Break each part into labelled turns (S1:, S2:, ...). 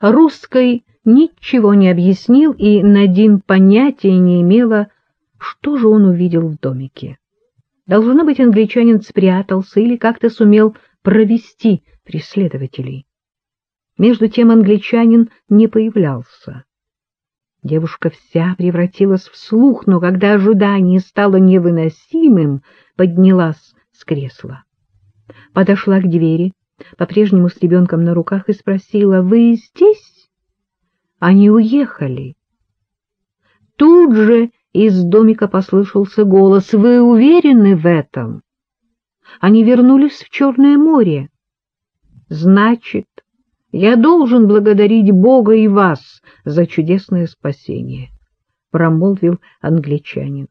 S1: Русской ничего не объяснил, и Надин понятия не имела, что же он увидел в домике. Должно быть, англичанин спрятался или как-то сумел провести преследователей. Между тем англичанин не появлялся. Девушка вся превратилась в слух, но когда ожидание стало невыносимым, поднялась с кресла. Подошла к двери, по-прежнему с ребенком на руках, и спросила, «Вы здесь?» Они уехали. Тут же из домика послышался голос, «Вы уверены в этом?» Они вернулись в Черное море. «Значит, я должен благодарить Бога и вас за чудесное спасение», — промолвил англичанин.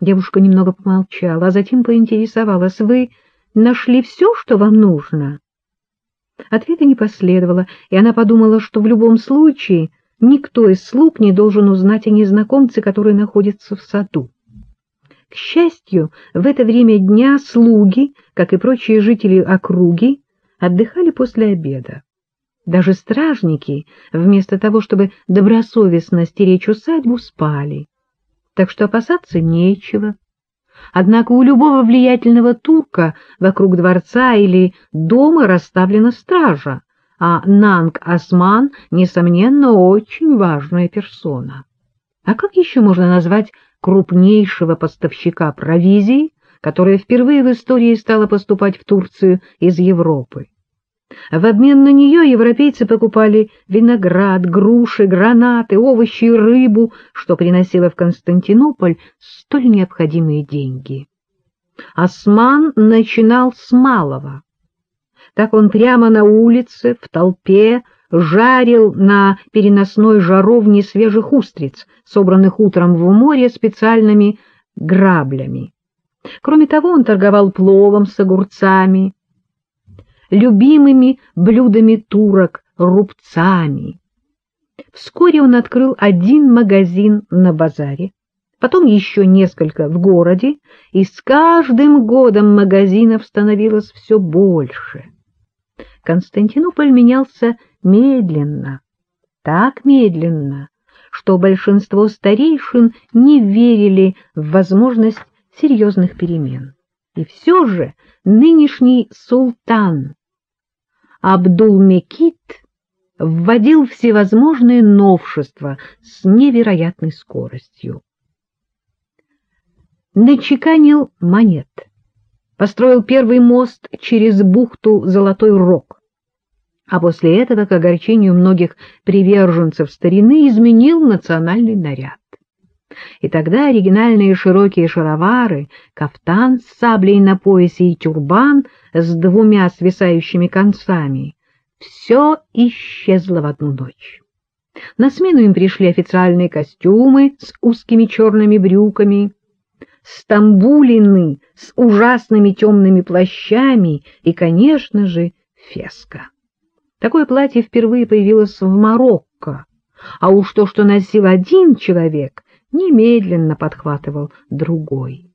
S1: Девушка немного помолчала, а затем поинтересовалась, «Вы нашли все, что вам нужно?» Ответа не последовало, и она подумала, что в любом случае никто из слуг не должен узнать о незнакомце, который находится в саду. К счастью, в это время дня слуги, как и прочие жители округи, отдыхали после обеда. Даже стражники, вместо того, чтобы добросовестно стеречь усадьбу, спали. Так что опасаться нечего. Однако у любого влиятельного турка вокруг дворца или дома расставлена стража, а Нанг-Осман, несомненно, очень важная персона. А как еще можно назвать крупнейшего поставщика провизии, которая впервые в истории стала поступать в Турцию из Европы? В обмен на нее европейцы покупали виноград, груши, гранаты, овощи и рыбу, что приносило в Константинополь столь необходимые деньги. Осман начинал с малого. Так он прямо на улице, в толпе, жарил на переносной жаровне свежих устриц, собранных утром в море специальными граблями. Кроме того, он торговал пловом с огурцами, любимыми блюдами турок, рубцами. Вскоре он открыл один магазин на базаре, потом еще несколько в городе, и с каждым годом магазинов становилось все больше. Константинополь менялся медленно, так медленно, что большинство старейшин не верили в возможность серьезных перемен. И все же нынешний султан Абдул-Мекит вводил всевозможные новшества с невероятной скоростью. Начеканил монет, построил первый мост через бухту Золотой Рог, а после этого, к огорчению многих приверженцев старины, изменил национальный наряд. И тогда оригинальные широкие шаровары, кафтан с саблей на поясе и тюрбан с двумя свисающими концами — все исчезло в одну ночь. На смену им пришли официальные костюмы с узкими черными брюками, стамбулины с ужасными темными плащами и, конечно же, феска. Такое платье впервые появилось в Марокко, а уж то, что носил один человек, немедленно подхватывал другой.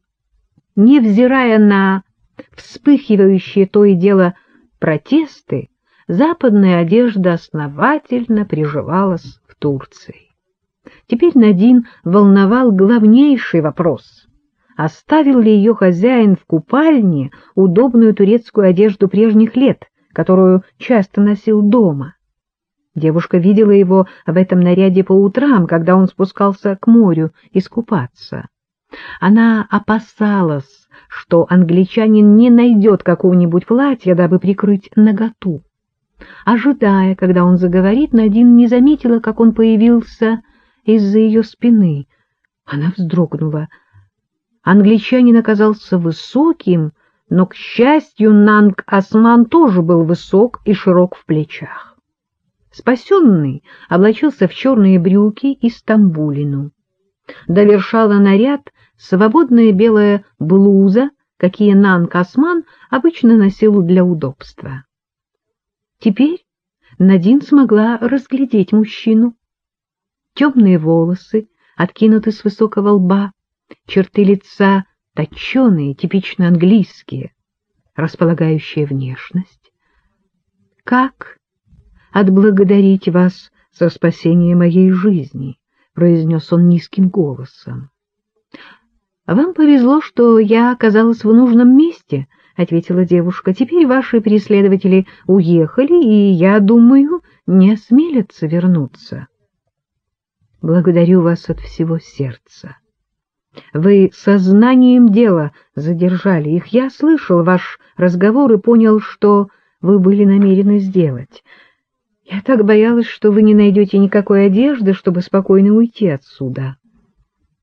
S1: Невзирая на вспыхивающие то и дело протесты, западная одежда основательно приживалась в Турции. Теперь Надин волновал главнейший вопрос — оставил ли ее хозяин в купальне удобную турецкую одежду прежних лет, которую часто носил дома? Девушка видела его в этом наряде по утрам, когда он спускался к морю искупаться. Она опасалась, что англичанин не найдет какого-нибудь платья, дабы прикрыть наготу. Ожидая, когда он заговорит, Надин не заметила, как он появился из-за ее спины. Она вздрогнула. Англичанин оказался высоким, но, к счастью, Нанг-Осман тоже был высок и широк в плечах. Спасенный облачился в черные брюки и стамбулину. Довершала наряд свободная белая блуза, какие Нан Касман обычно носил для удобства. Теперь Надин смогла разглядеть мужчину. Темные волосы откинуты с высокого лба, черты лица точеные, типично английские, располагающая внешность. Как отблагодарить вас за спасение моей жизни, — произнес он низким голосом. — Вам повезло, что я оказалась в нужном месте, — ответила девушка. — Теперь ваши преследователи уехали, и, я думаю, не осмелятся вернуться. — Благодарю вас от всего сердца. Вы сознанием дела задержали их. Я слышал ваш разговор и понял, что вы были намерены сделать. Я так боялась, что вы не найдете никакой одежды, чтобы спокойно уйти отсюда.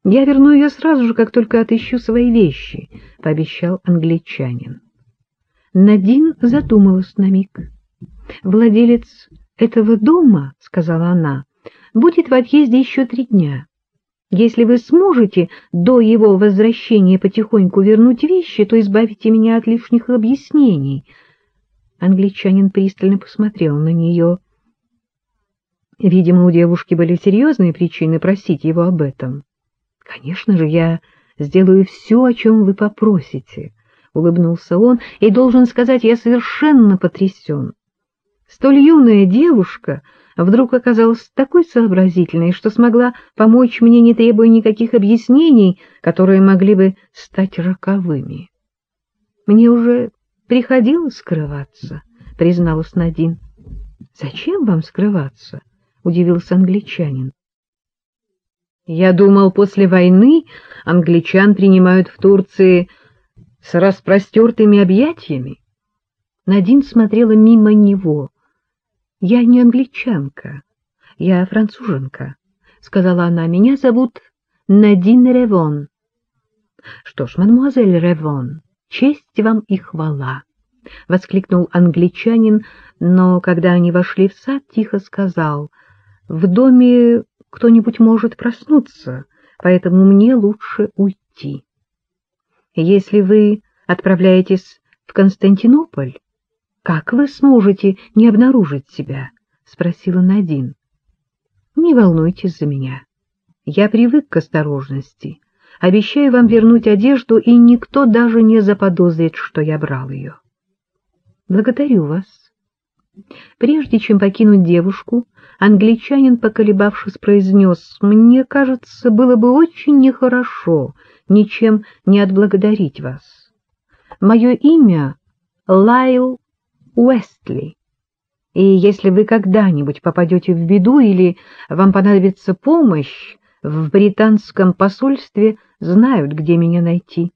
S1: Я верну ее сразу же, как только отыщу свои вещи, — пообещал англичанин. Надин задумалась на миг. Владелец этого дома, — сказала она, — будет в отъезде еще три дня. Если вы сможете до его возвращения потихоньку вернуть вещи, то избавите меня от лишних объяснений. Англичанин пристально посмотрел на нее. Видимо, у девушки были серьезные причины просить его об этом. — Конечно же, я сделаю все, о чем вы попросите, — улыбнулся он, — и должен сказать, я совершенно потрясен. Столь юная девушка вдруг оказалась такой сообразительной, что смогла помочь мне, не требуя никаких объяснений, которые могли бы стать роковыми. Мне уже приходилось скрываться, — призналась Надин. — Зачем вам скрываться? — удивился англичанин. — Я думал, после войны англичан принимают в Турции с распростертыми объятиями. Надин смотрела мимо него — я не англичанка, я француженка, — сказала она. — Меня зовут Надин Ревон. — Что ж, мадемуазель Ревон, честь вам и хвала, — воскликнул англичанин, но, когда они вошли в сад, тихо сказал. — В доме кто-нибудь может проснуться, поэтому мне лучше уйти. Если вы отправляетесь в Константинополь, как вы сможете не обнаружить себя? — спросила Надин. — Не волнуйтесь за меня. Я привык к осторожности. Обещаю вам вернуть одежду, и никто даже не заподозрит, что я брал ее. — Благодарю вас. Прежде чем покинуть девушку, англичанин, поколебавшись, произнес, «Мне кажется, было бы очень нехорошо ничем не отблагодарить вас. Мое имя — Лайл Уэстли. И если вы когда-нибудь попадете в беду или вам понадобится помощь, в британском посольстве знают, где меня найти.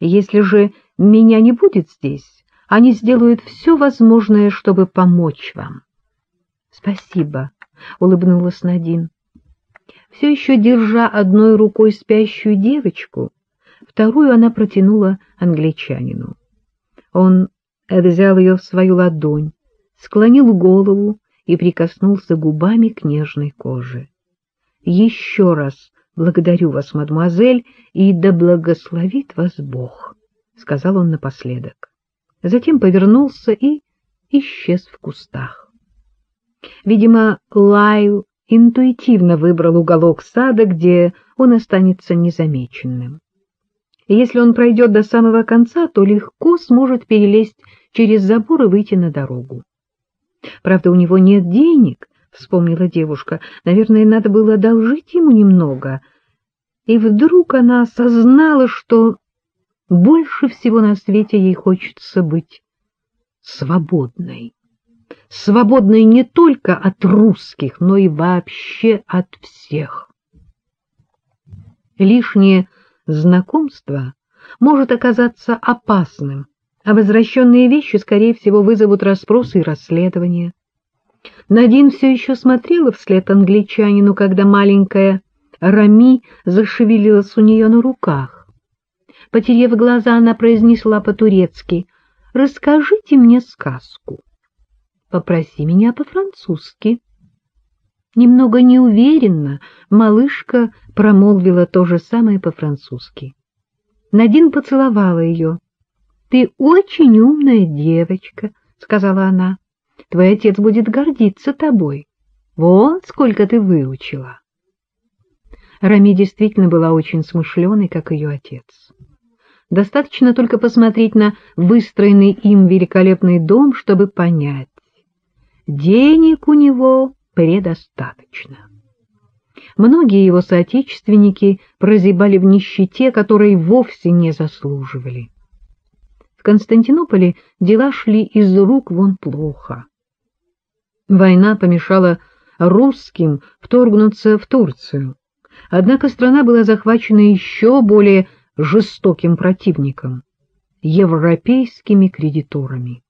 S1: Если же меня не будет здесь, они сделают все возможное, чтобы помочь вам. — Спасибо, — улыбнулась Надин. Все еще держа одной рукой спящую девочку, вторую она протянула англичанину. Он взял ее в свою ладонь, склонил голову и прикоснулся губами к нежной коже. — Еще раз благодарю вас, мадемуазель, и да благословит вас Бог, — сказал он напоследок. Затем повернулся и исчез в кустах. Видимо, Лайл интуитивно выбрал уголок сада, где он останется незамеченным. Если он пройдет до самого конца, то легко сможет перелезть через забор и выйти на дорогу. Правда, у него нет денег, — вспомнила девушка. Наверное, надо было одолжить ему немного. И вдруг она осознала, что больше всего на свете ей хочется быть свободной. Свободной не только от русских, но и вообще от всех. Лишнее знакомство может оказаться опасным, а возвращенные вещи, скорее всего, вызовут расспросы и расследования. Надин все еще смотрела вслед англичанину, когда маленькая Рами зашевелилась у нее на руках. Потерев глаза, она произнесла по-турецки «Расскажите мне сказку». «Попроси меня по-французски». Немного неуверенно малышка промолвила то же самое по-французски. Надин поцеловала ее. — Ты очень умная девочка, — сказала она. — Твой отец будет гордиться тобой. Вон сколько ты выучила. Рами действительно была очень смышленой, как ее отец. Достаточно только посмотреть на выстроенный им великолепный дом, чтобы понять. Денег у него предостаточно. Многие его соотечественники прозябали в нищете, которой вовсе не заслуживали. В Константинополе дела шли из рук вон плохо. Война помешала русским вторгнуться в Турцию. Однако страна была захвачена еще более жестоким противником — европейскими кредиторами.